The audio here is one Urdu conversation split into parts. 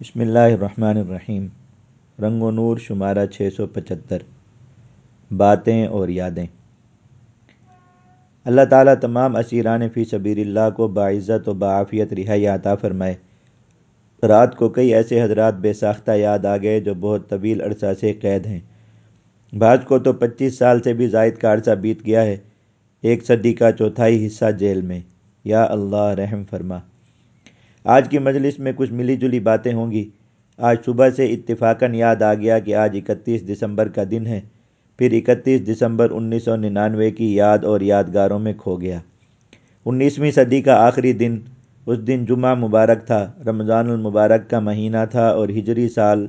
بسم اللہ الرحمن الرحیم۔ رنگ و نور شمارہ چھ سو پچہتر۔ باتیں اور یادیں۔ اللہ تعالیٰ تمام اسیران فی سبیر اللہ کو باعزت و بعافیت رہائی عطا فرمائے۔ رات کو کئی ایسے حضرات بے ساختہ یاد آ گئے جو بہت طویل عرصہ سے قید ہیں۔ بعض کو تو پچیس سال سے بھی زائد کا عرصہ بیت گیا ہے۔ ایک صدی کا چوتھائی حصہ جیل میں۔ یا اللہ رحم فرما۔ آج کی مجلس میں کچھ ملی جلی باتیں ہوں گی۔ آج صبح سے اتفاقاً یاد آ گیا کہ آج اکتیس دسمبر کا دن ہے۔ پھر اکتیس دسمبر انیس سو ننانوے کی یاد اور یادگاروں میں کھو گیا۔ انیسویں صدی کا آخری دن، اس دن جمعہ مبارک تھا، رمضان المبارک کا مہینہ تھا اور ہجری سال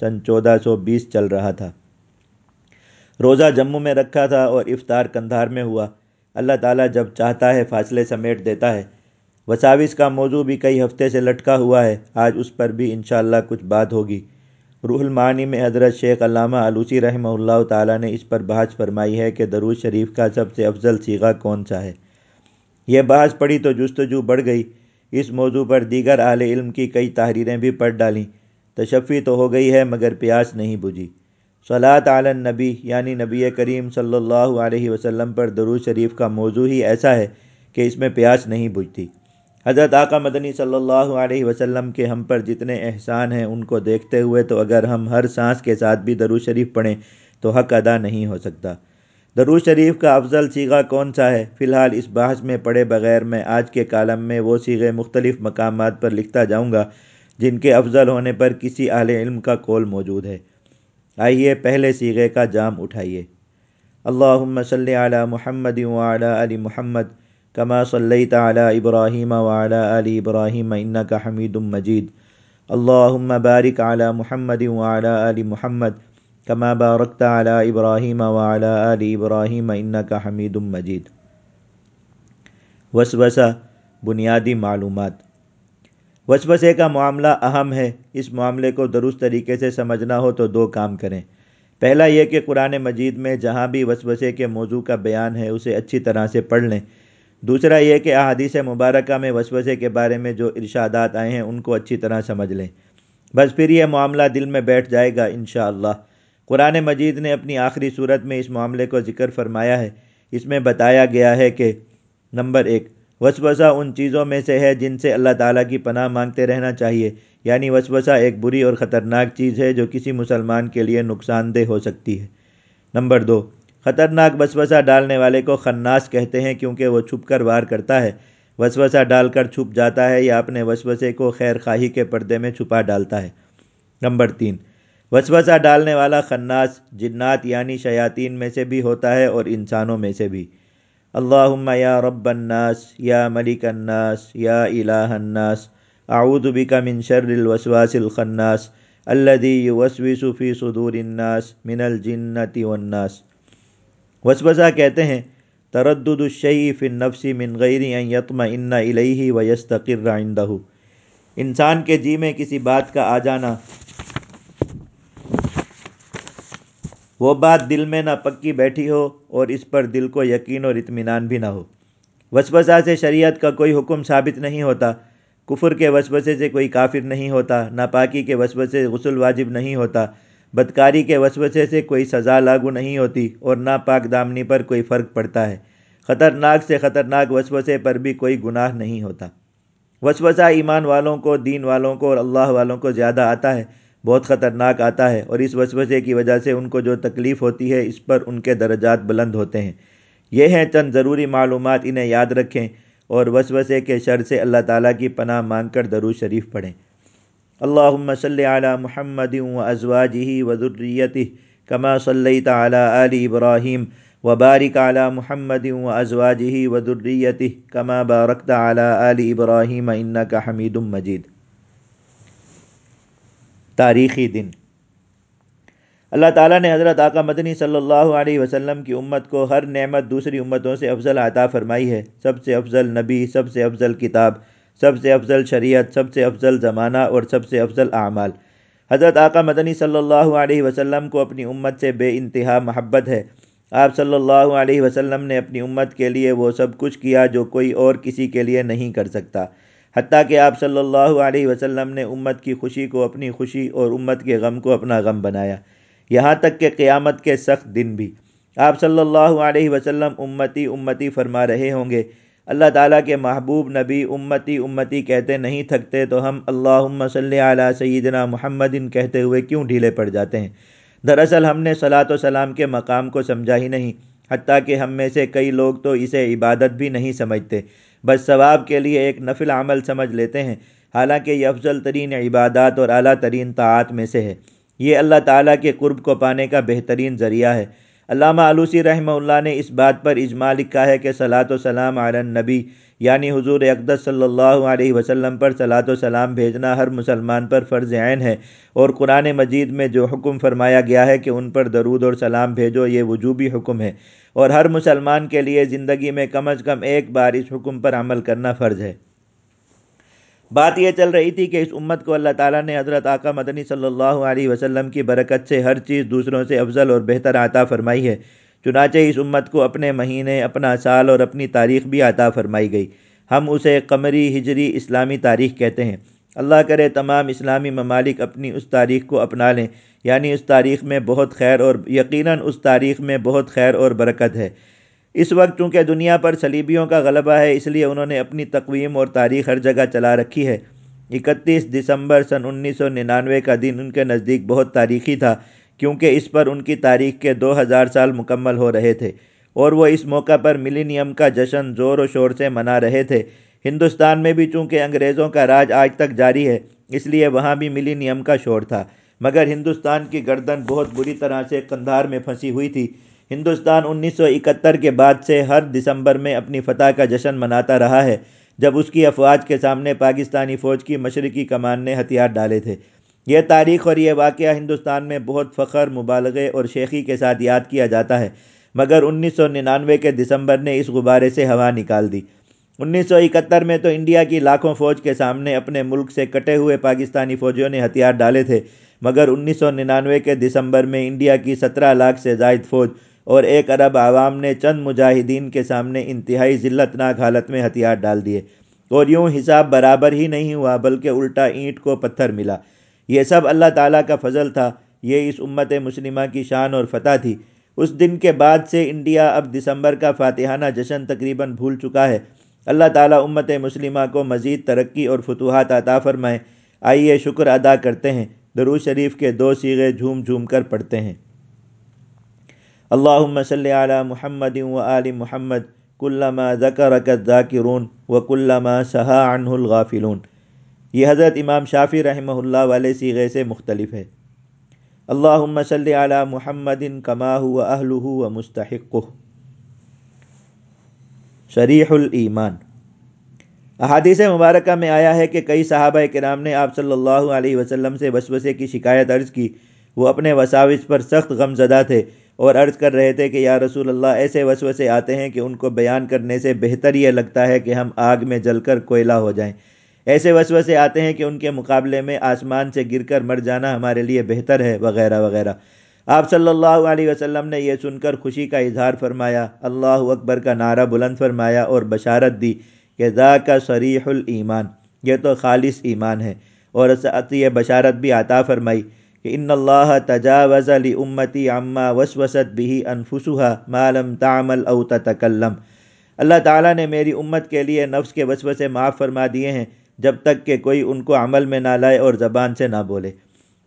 چند چودہ سو بیس چل رہا تھا۔ روزہ جموں میں رکھا تھا اور افطار کندھار میں ہوا۔ اللہ تعالیٰ جب چاہتا ہے فاصلے سمیٹ دیتا ہے۔ وساوس کا موضوع بھی کئی ہفتے سے لٹکا ہوا ہے۔ آج اس پر بھی انشاءاللہ کچھ بات ہوگی۔ روح المعانی میں حضرت شیخ علامہ علوسی رحمہ اللہ تعالیٰ نے اس پر بحث فرمائی ہے کہ درود شریف کا سب سے افضل سیغہ کون سا ہے۔ یہ بحث پڑھی تو جستجو بڑھ گئی۔ اس موضوع پر دیگر اہل علم کی کئی تحریریں بھی پڑھ ڈالیں تشفی تو ہو گئی ہے مگر پیاس نہیں بجھی۔ صلاۃ علی النبی یعنی نبی کریم صلی اللہ علیہ وسلم پر درود شریف کا موضوع ہی ایسا ہے کہ اس میں پیاس نہیں بجھتی۔ حضرت آقا مدنی صلی اللہ علیہ وسلم کے ہم پر جتنے احسان ہیں ان کو دیکھتے ہوئے تو اگر ہم ہر سانس کے ساتھ بھی درود شریف پڑھیں تو حق ادا نہیں ہو سکتا۔ درود شریف کا افضل سیغہ کون سا ہے؟ فی الحال اس بحث میں پڑھے بغیر میں آج کے کالم میں وہ سیغے مختلف مقامات پر لکھتا جاؤں گا جن کے افضل ہونے پر کسی اہل علم کا قول موجود ہے۔ آئیے پہلے سیغے کا جام اٹھائیے۔ اللہم صلی علی محمد وعلی علی محمد۔ کما صلیت علی ابراہیم وعلی آل ابراہیم انکا حمید مجید۔ اللہم بارک علی محمد وعلی آل محمد کما بارکت علی ابراہیم وعلی آل ابراہیم انکا حمید مجید۔ وسوسہ، بنیادی معلومات۔ وسوسے کا معاملہ اہم ہے، اس معاملے کو درست طریقے سے سمجھنا ہو تو دو کام کریں۔ پہلا یہ کہ قرآن مجید میں جہاں بھی وسوسے کے موضوع کا بیان ہے، اسے اچھی طرح سے پڑھ لیں۔ دوسرا یہ کہ احادیث مبارکہ میں وسوسے کے بارے میں جو ارشادات آئے ہیں ان کو اچھی طرح سمجھ لیں۔ بس پھر یہ معاملہ دل میں بیٹھ جائے گا انشاءاللہ۔ قرآن مجید نے اپنی آخری صورت میں اس معاملے کو ذکر فرمایا ہے۔ اس میں بتایا گیا ہے کہ نمبر ایک، وسوسہ ان چیزوں میں سے ہے جن سے اللہ تعالیٰ کی پناہ مانگتے رہنا چاہیے۔ یعنی وسوسہ ایک بری اور خطرناک چیز ہے جو کسی مسلمان کے لیے نقصان دہ ہو سکتی ہے۔ نمبر دو خطرناک وسوسہ ڈالنے والے کو خناس کہتے ہیں کیونکہ وہ چھپ کر وار کرتا ہے۔ وسوسہ ڈال کر چھپ جاتا ہے یا اپنے وسوسے کو خیر خواہی کے پردے میں چھپا ڈالتا ہے۔ نمبر تین، وسوسہ ڈالنے والا خناس جنات یعنی شیاطین میں سے بھی ہوتا ہے اور انسانوں میں سے بھی۔ اللہم یا رب الناس، یا ملک الناس، یا الہ الناس، اعوذ بک من شر الوسواس الخناس الذي يوسوس في صدور الناس من الجنت والناس۔ وسوسہ کہتے ہیں، تردد الشیء فی النفس من غیر ان یطمئن الیہ ویستقر عندہ انسان کے جی میں کسی بات کا آ جانا، وہ بات دل میں نہ پکی بیٹھی ہو اور اس پر دل کو یقین اور اطمینان بھی نہ ہو۔ وسوسہ سے شریعت کا کوئی حکم ثابت نہیں ہوتا، کفر کے وسوسے سے کوئی کافر نہیں ہوتا، ناپاکی کے وسوسے سے غسل واجب نہیں ہوتا۔ بدکاری کے وسوسے سے کوئی سزا لاگو نہیں ہوتی اور ناپاک دامنی پر کوئی فرق پڑتا ہے۔ خطرناک سے خطرناک وسوسے پر بھی کوئی گناہ نہیں ہوتا۔ وسوسہ ایمان والوں کو، دین والوں کو اور اللہ والوں کو زیادہ آتا ہے، بہت خطرناک آتا ہے اور اس وسوسے کی وجہ سے ان کو جو تکلیف ہوتی ہے اس پر ان کے درجات بلند ہوتے ہیں۔ یہ ہیں چند ضروری معلومات، انہیں یاد رکھیں اور وسوسے کے شر سے اللہ تعالیٰ کی پناہ مانگ کر درود شریف پڑھیں۔ اللہم صلی علی محمد و ازواجہ و ذریتہ کما صلیت علی آل ابراہیم وبارک علی محمد و ازواجہ و ذریتہ کما بارکت علی آل ابراہیم انکا سب سے افضل سب سے افضل شریعت، سب سے افضل زمانہ اور سب سے افضل اعمال۔ حضرت آقا مدنی صلی اللہ علیہ وسلم کو اپنی امت سے بے انتہا محبت ہے۔ آپ صلی اللہ علیہ وسلم نے اپنی امت کے لیے وہ سب کچھ کیا جو کوئی اور کسی کے لیے نہیں کر سکتا۔ حتیٰ کہ آپ صلی اللہ علیہ وسلم نے امت کی خوشی کو اپنی خوشی اور امت کے غم کو اپنا غم بنایا۔ یہاں تک کہ قیامت کے سخت دن بھی۔ آپ صلی اللہ علیہ وسلم امتی امتی فرما رہے ہوں گے۔ اللہ تعالیٰ کے محبوب نبی، امتی امتی کہتے نہیں تھکتے تو ہم اللہ صلی علیہ سیدنا محمد کہتے ہوئے کیوں ڈھیلے پڑ جاتے ہیں؟ دراصل ہم نے صلاۃ و سلام کے مقام کو سمجھا ہی نہیں، حتیٰ کہ ہم میں سے کئی لوگ تو اسے عبادت بھی نہیں سمجھتے، بس ثواب کے لیے ایک نفل عمل سمجھ لیتے ہیں۔ حالانکہ یہ افضل ترین عبادات اور اعلیٰ ترین طاعات میں سے ہے۔ یہ اللہ تعالیٰ کے قرب کو پانے کا بہترین ذریعہ ہے۔ علامہ علوسی رحمہ اللہ نے اس بات پر اجماع لکھا ہے کہ صلاۃ و سلام علی النبی یعنی حضور اقدس صلی اللہ علیہ وسلم پر صلاۃ و سلام بھیجنا ہر مسلمان پر فرض عین ہے اور قرآن مجید میں جو حکم فرمایا گیا ہے کہ ان پر درود اور سلام بھیجو، یہ وجوبی حکم ہے اور ہر مسلمان کے لیے زندگی میں کم از کم ایک بار اس حکم پر عمل کرنا فرض ہے۔ بات یہ چل رہی تھی کہ اس امت کو اللہ تعالیٰ نے حضرت آقا مدنی صلی اللہ علیہ وسلم کی برکت سے ہر چیز دوسروں سے افضل اور بہتر عطا فرمائی ہے۔ چنانچہ اس امت کو اپنے مہینے، اپنا سال اور اپنی تاریخ بھی عطا فرمائی گئی۔ ہم اسے قمری ہجری اسلامی تاریخ کہتے ہیں۔ اللہ کرے تمام اسلامی ممالک اپنی اس تاریخ کو اپنا لیں۔ یعنی اس تاریخ میں بہت خیر اور یقیناً اس تاریخ میں بہت خیر اور برکت ہے۔ اس وقت چونکہ دنیا پر صلیبیوں کا غلبہ ہے، اس لیے انہوں نے اپنی تقویم اور تاریخ ہر جگہ چلا رکھی ہے۔ اکتیس دسمبر سن انیس سو ننانوے کا دن ان کے نزدیک بہت تاریخی تھا، کیونکہ اس پر ان کی تاریخ کے دو ہزار سال مکمل ہو رہے تھے۔ اور وہ اس موقع پر ملینیم کا جشن زور و شور سے منا رہے تھے۔ ہندوستان میں بھی چونکہ انگریزوں کا راج آج تک جاری ہے، اس لیے وہاں بھی ملینیم کا شور تھا۔ مگر ہندوستان کی گردن بہت بری طرح سے کندھار میں پھنسی ہوئی تھی۔ ہندوستان انیس سو اکہتر کے بعد سے ہر دسمبر میں اپنی فتح کا جشن مناتا رہا ہے، جب اس کی افواج کے سامنے پاکستانی فوج کی مشرقی کمان نے ہتھیار ڈالے تھے۔ یہ تاریخ اور یہ واقعہ ہندوستان میں بہت فخر، مبالغے اور شیخی کے ساتھ یاد کیا جاتا ہے، مگر انیس سو ننانوے کے دسمبر نے اس غبارے سے ہوا نکال دی۔ انیس سو اکہتر میں تو انڈیا کی لاکھوں فوج کے سامنے اپنے ملک سے کٹے ہوئے پاکستانی فوجیوں نے ہتھیار ڈالے تھے، مگر انیس سو ننانوے کے دسمبر میں انڈیا کی سترہ لاکھ سے زائد فوج اور ایک ارب عوام نے چند مجاہدین کے سامنے انتہائی ذلتناک حالت میں ہتھیار ڈال دیے۔ اور یوں حساب برابر ہی نہیں ہوا بلکہ الٹا اینٹ کو پتھر ملا۔ یہ سب اللہ تعالیٰ کا فضل تھا۔ یہ اس امت مسلمہ کی شان اور فتح تھی۔ اس دن کے بعد سے انڈیا اب دسمبر کا فاتحانہ جشن تقریباً بھول چکا ہے۔ اللہ تعالیٰ امت مسلمہ کو مزید ترقی اور فتوحات عطا فرمائے۔ آئیے شکر ادا کرتے ہیں۔ درو شریف کے دو سیغے جھوم جھوم کر پڑھتے ہیں۔ اللہم صلی علی محمد و آل محمد کلما ذکرک الذاکرون و کلما سہا عنہ الغافلون۔ یہ حضرت امام شافی رحمہ اللہ والے سیغے سے مختلف ہے۔ اللہم صلی علی محمد کما و اہلہ و مستحقہ۔ شریح الایمان۔ احادیث مبارکہ میں آیا ہے کہ کئی صحابہ کرام نے آپ صلی اللہ علیہ وسلم سے وسوسے کی شکایت عرض کی۔ وہ اپنے وساوس پر سخت غم زدہ تھے۔ اور عرض کر رہے تھے کہ یا رسول اللہ، ایسے وسوسے آتے ہیں کہ ان کو بیان کرنے سے بہتر یہ لگتا ہے کہ ہم آگ میں جل کر کوئلہ ہو جائیں۔ ایسے وسوسے آتے ہیں کہ ان کے مقابلے میں آسمان سے گر کر مر جانا ہمارے لیے بہتر ہے، وغیرہ وغیرہ۔ آپ صلی اللہ علیہ وسلم نے یہ سن کر خوشی کا اظہار فرمایا۔ اللہ اکبر کا نعرہ بلند فرمایا اور بشارت دی کہ ذا کا صریح الایمان، یہ تو خالص ایمان ہے۔ اور یہ بشارت بھی عطا فرمائی۔ کہ ان اللہ تجاوز امتی عما وسوست بھی انفسها ما لم تعمل او تتکلم۔ اللہ تعالیٰ نے میری امت کے لیے نفس کے وسوسے معاف فرما دیے ہیں جب تک کہ کوئی ان کو عمل میں نہ لائے اور زبان سے نہ بولے۔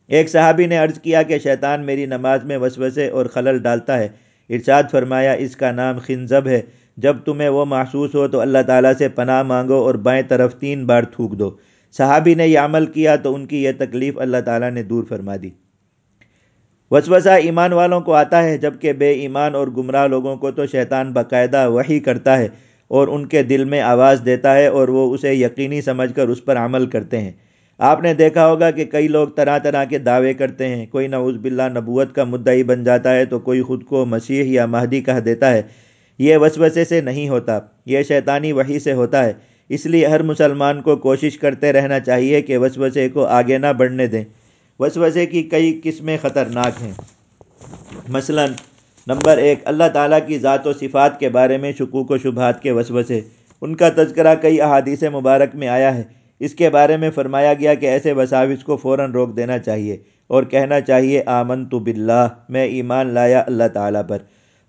ایک صحابی نے عرض کیا کہ شیطان میری نماز میں وسوسے اور خلل ڈالتا ہے۔ ارشاد فرمایا، اس کا نام خنزب ہے۔ جب تمہیں وہ محسوس ہو تو اللہ تعالیٰ سے پناہ مانگو اور بائیں طرف تین بار تھوک دو۔ صحابی نے یہ عمل کیا تو ان کی یہ تکلیف اللہ تعالیٰ نے دور فرما دی۔ وسوسہ ایمان والوں کو آتا ہے جبکہ بے ایمان اور گمراہ لوگوں کو تو شیطان باقاعدہ وہی کرتا ہے اور ان کے دل میں آواز دیتا ہے اور وہ اسے یقینی سمجھ کر اس پر عمل کرتے ہیں۔ آپ نے دیکھا ہوگا کہ کئی لوگ طرح طرح کے دعوے کرتے ہیں، کوئی نعوذ باللہ نبوت کا مدعی بن جاتا ہے تو کوئی خود کو مسیح یا مہدی کہہ دیتا ہے۔ یہ وسوسے سے نہیں ہوتا، یہ شیطانی وحی سے ہوتا ہے۔ اس لیے ہر مسلمان کو کوشش کرتے رہنا چاہیے کہ وسوسے کو آگے نہ بڑھنے دیں۔ وسوسے کی کئی قسمیں خطرناک ہیں۔ مثلا، نمبر ایک، اللہ تعالیٰ کی ذات و صفات کے بارے میں شکوک و شبہات کے وسوسے۔ ان کا تذکرہ کئی احادیث مبارک میں آیا ہے۔ اس کے بارے میں فرمایا گیا کہ ایسے وساوس کو فوراً روک دینا چاہیے اور کہنا چاہیے آمن تو باللہ، میں ایمان لایا اللہ تعالیٰ پر۔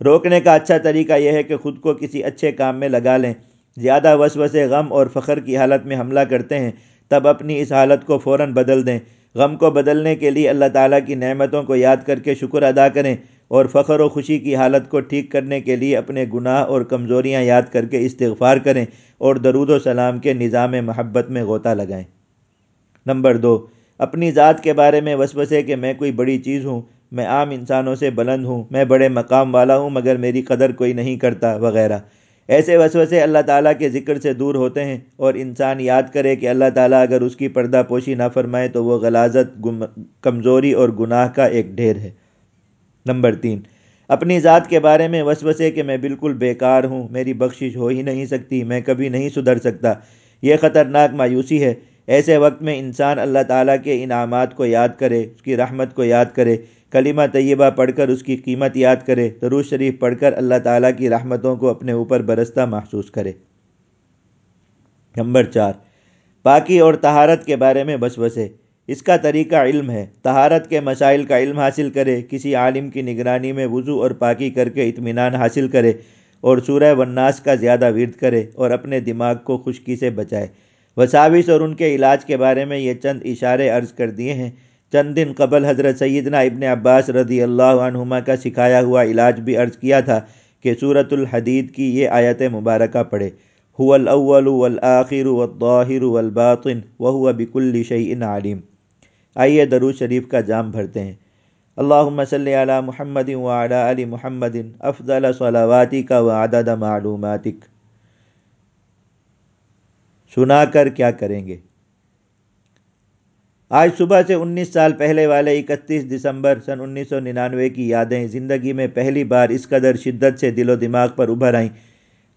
روکنے کا اچھا طریقہ یہ ہے کہ خود کو کسی اچھے کام میں لگا لیں۔ زیادہ وسوسے غم اور فخر کی حالت میں حملہ کرتے ہیں، تب اپنی اس حالت کو فوراً بدل دیں۔ غم کو بدلنے کے لیے اللہ تعالیٰ کی نعمتوں کو یاد کر کے شکر ادا کریں اور فخر و خوشی کی حالت کو ٹھیک کرنے کے لیے اپنے گناہ اور کمزوریاں یاد کر کے استغفار کریں اور درود و سلام کے نظام محبت میں غوطہ لگائیں۔ نمبر دو، اپنی ذات کے بارے میں وسوسے کہ میں کوئی بڑی چیز ہوں، میں عام انسانوں سے بلند ہوں، میں بڑے مقام والا ہوں، مگر میری قدر کوئی نہیں کرتا، وغیرہ۔ ایسے وسوسے اللہ تعالیٰ کے ذکر سے دور ہوتے ہیں اور انسان یاد کرے کہ اللہ تعالیٰ اگر اس کی پردہ پوشی نہ فرمائے تو وہ غلازت کمزوری اور گناہ کا ایک ڈھیر ہے۔ نمبر تین، اپنی ذات کے بارے میں وسوسے کہ میں بالکل بیکار ہوں، میری بخشش ہو ہی نہیں سکتی، میں کبھی نہیں سدھر سکتا۔ یہ خطرناک مایوسی ہے۔ ایسے وقت میں انسان اللہ تعالیٰ کے انعامات کو یاد کرے، اس کی رحمت کو یاد کرے۔ کلمہ طیبہ پڑھ کر اس کی قیمت یاد کرے درود شریف پڑھ کر اللہ تعالیٰ کی رحمتوں کو اپنے اوپر برستہ محسوس کرے۔ نمبر چار، پاکی اور طہارت کے بارے میں بسوسے اس کا طریقہ علم ہے۔ طہارت کے مسائل کا علم حاصل کرے، کسی عالم کی نگرانی میں وضو اور پاکی کر کے اطمینان حاصل کرے اور سورہ والناس کا زیادہ ورد کرے اور اپنے دماغ کو خشکی سے بچائے۔ وساوس اور ان کے علاج کے بارے میں یہ چند اشارے عرض کر دیے ہیں۔ چند دن قبل حضرت سیدنا ابن عباس رضی اللہ عنہما کا سکھایا ہوا علاج بھی عرض کیا تھا کہ صورت الحدید کی یہ آیت مبارکہ پڑھے۔ هو الاول والآخر والظاہر والباطن وهو بكل شيء علیم۔ آئیے درود شریف کا جام بھرتے ہیں۔ اللہم صلی علی محمد وعلی علی محمد افضل صلواتک وعدد معلوماتک۔ سنا کر کیا کریں گے؟ آج صبح سے انیس سال پہلے والے اکتیس دسمبر سن انیس سو ننانوے کی یادیں زندگی میں پہلی بار اس قدر شدت سے دل و دماغ پر ابھر آئیں۔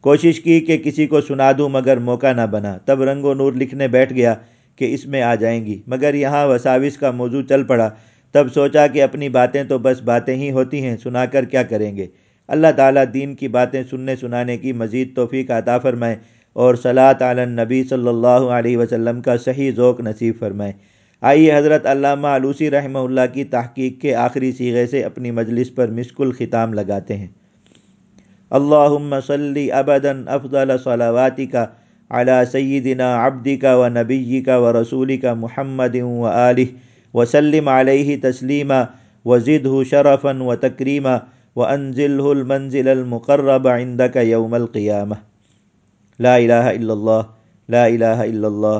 کوشش کی کہ کسی کو سنا دوں مگر موقع نہ بنا۔ تب رنگ و نور لکھنے بیٹھ گیا کہ اس میں آ جائیں گی۔ مگر یہاں وساوس کا موضوع چل پڑا۔ تب سوچا کہ اپنی باتیں تو بس باتیں ہی ہوتی ہیں، سنا کر کیا کریں گے؟ اللہ تعالیٰ دین کی باتیں سننے سنانے کی مزید توفیق عطا فرمائے اور صلاۃ علی النبی صلی اللہ علیہ وسلم کا صحیح ذوق نصیب فرمائے۔ آئیے حضرت علامہ علوسی رحمہ اللہ کی تحقیق کے آخری سیغے سے اپنی مجلس پر مشکل ختام لگاتے ہیں۔ اللہم صلی ابدا افضل صلواتک علی سیدنا عبدک و نبیک و رسولک محمد و آلہ وسلم علیہ تسلیما وزدہ شرفا و تکریما وانزلہ المنزل المقرب عندک یوم القیامہ۔ لا الہ الا اللہ، لا الہ الا اللہ